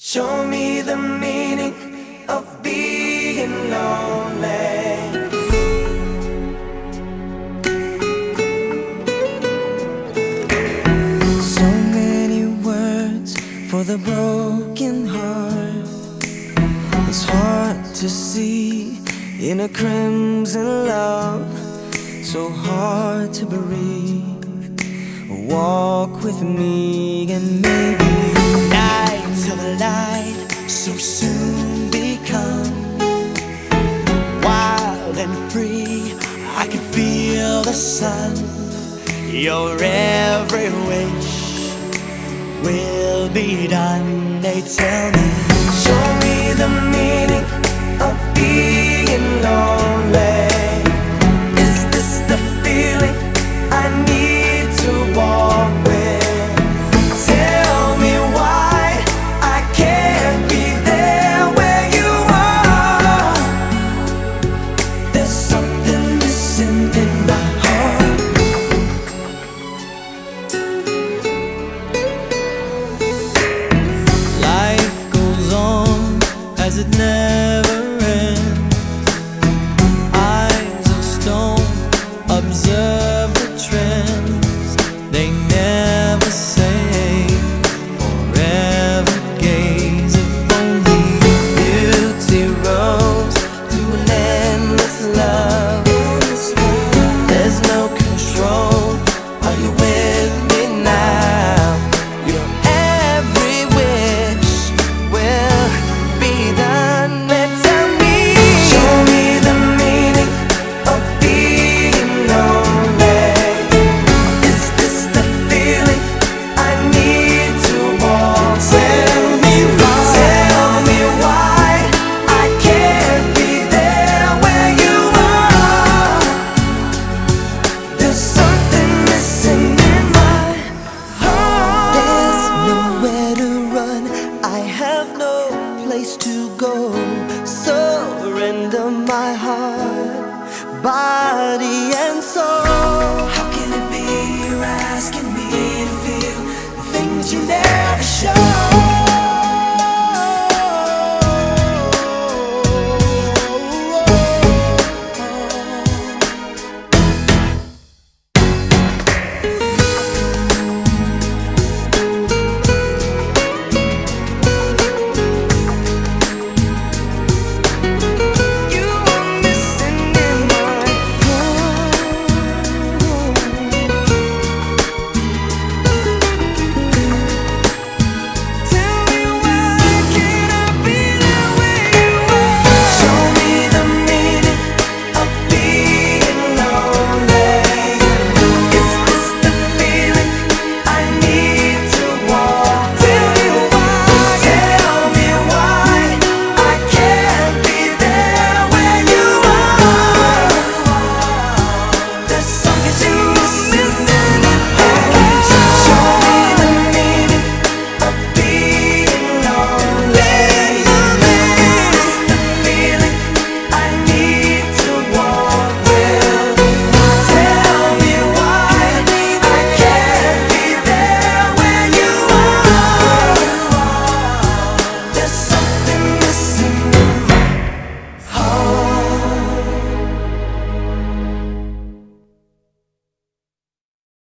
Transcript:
Show me the meaning of being lonely. So many words for the broken heart. It's hard to see in a crimson love. So hard to breathe. Walk with me and maybe I can feel the sun. Your every wish will be done. They tell me, show me the as it never place to go. Surrender my heart, body, and soul.